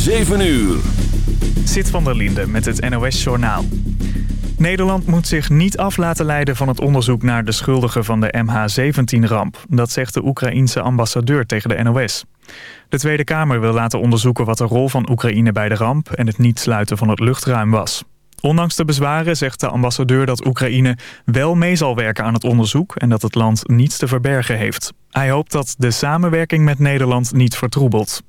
7 uur. Zit van der Linde met het NOS-journaal. Nederland moet zich niet af laten leiden van het onderzoek naar de schuldigen van de MH17-ramp. Dat zegt de Oekraïense ambassadeur tegen de NOS. De Tweede Kamer wil laten onderzoeken wat de rol van Oekraïne bij de ramp en het niet sluiten van het luchtruim was. Ondanks de bezwaren zegt de ambassadeur dat Oekraïne wel mee zal werken aan het onderzoek en dat het land niets te verbergen heeft. Hij hoopt dat de samenwerking met Nederland niet vertroebelt.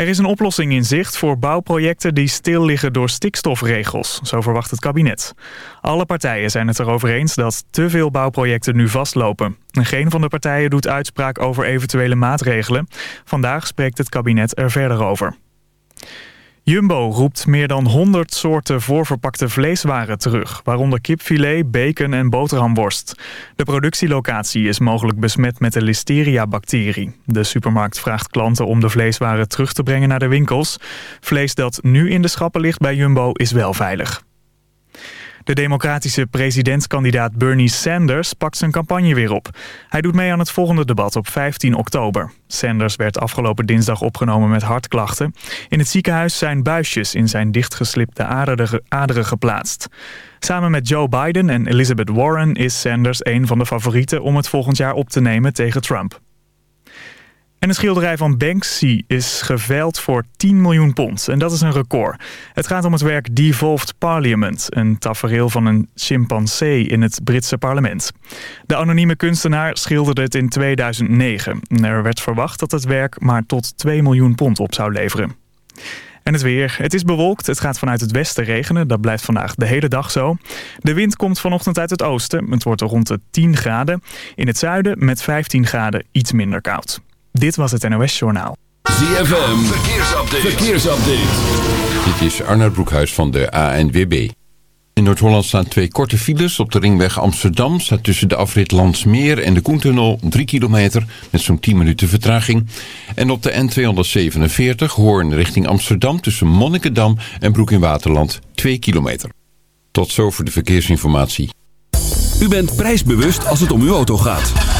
Er is een oplossing in zicht voor bouwprojecten die stil liggen door stikstofregels, zo verwacht het kabinet. Alle partijen zijn het erover eens dat te veel bouwprojecten nu vastlopen. geen van de partijen doet uitspraak over eventuele maatregelen. Vandaag spreekt het kabinet er verder over. Jumbo roept meer dan 100 soorten voorverpakte vleeswaren terug, waaronder kipfilet, bacon en boterhamworst. De productielocatie is mogelijk besmet met de listeria-bacterie. De supermarkt vraagt klanten om de vleeswaren terug te brengen naar de winkels. Vlees dat nu in de schappen ligt bij Jumbo is wel veilig. De democratische presidentskandidaat Bernie Sanders pakt zijn campagne weer op. Hij doet mee aan het volgende debat op 15 oktober. Sanders werd afgelopen dinsdag opgenomen met hartklachten. In het ziekenhuis zijn buisjes in zijn dichtgeslipte aderen geplaatst. Samen met Joe Biden en Elizabeth Warren is Sanders een van de favorieten om het volgend jaar op te nemen tegen Trump. En een schilderij van Banksy is geveild voor 10 miljoen pond. En dat is een record. Het gaat om het werk Devolved Parliament. Een tafereel van een chimpansee in het Britse parlement. De anonieme kunstenaar schilderde het in 2009. Er werd verwacht dat het werk maar tot 2 miljoen pond op zou leveren. En het weer. Het is bewolkt. Het gaat vanuit het westen regenen. Dat blijft vandaag de hele dag zo. De wind komt vanochtend uit het oosten. Het wordt rond de 10 graden. In het zuiden met 15 graden iets minder koud. Dit was het NOS Journaal. ZFM, verkeersupdate. verkeersupdate. Dit is Arnold Broekhuis van de ANWB. In Noord-Holland staan twee korte files. Op de ringweg Amsterdam staat tussen de afrit Landsmeer en de Koentunnel 3 kilometer met zo'n 10 minuten vertraging. En op de N247 Hoorn richting Amsterdam tussen Monnikendam en Broek in Waterland 2 kilometer. Tot zover de verkeersinformatie. U bent prijsbewust als het om uw auto gaat.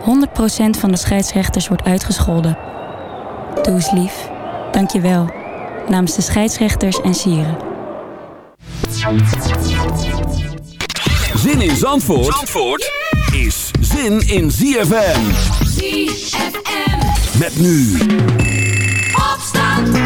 100% van de scheidsrechters wordt uitgescholden. Doe eens lief. Dank je wel. Namens de scheidsrechters en sieren. Zin in Zandvoort, Zandvoort is zin in ZFM. ZFM. Met nu. Opstand.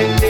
watching.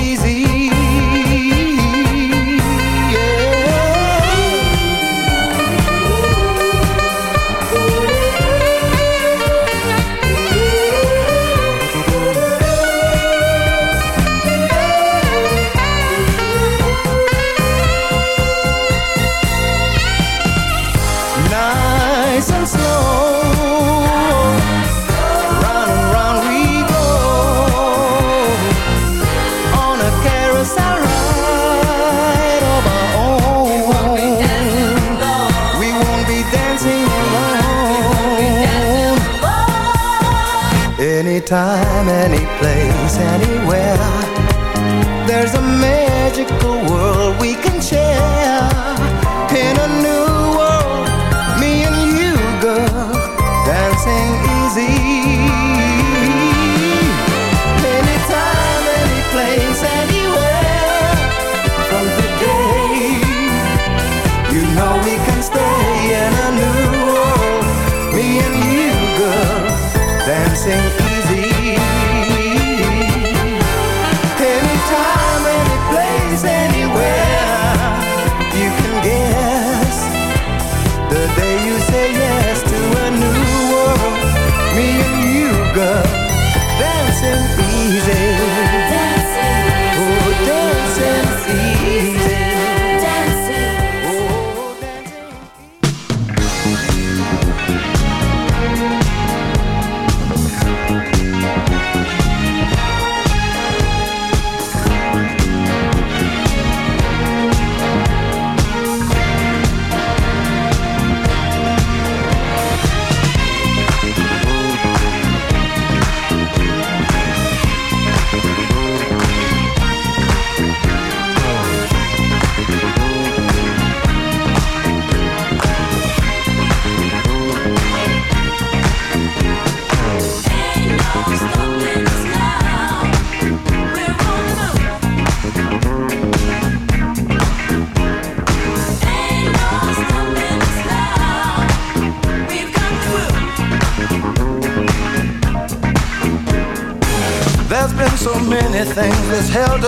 time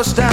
understand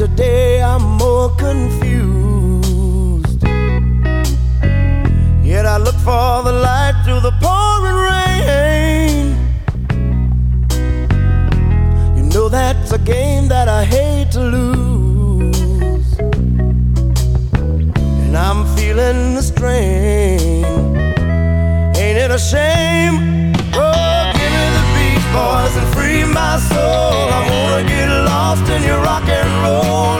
today I'm more confused. Yet I look for the light through the pouring rain. You know that's a game that I hate to lose. And I'm feeling the strain. Ain't it a shame? Oh, give me the beat, boys, and free my soul. I wanna get lost in your eyes on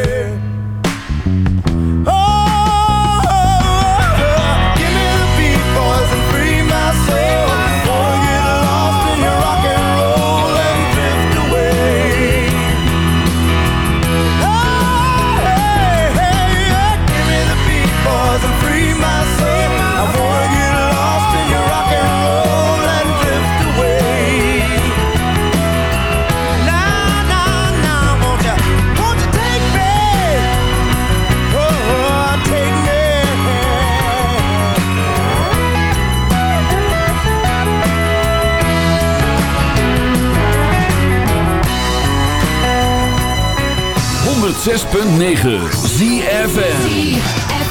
106.9 ZFN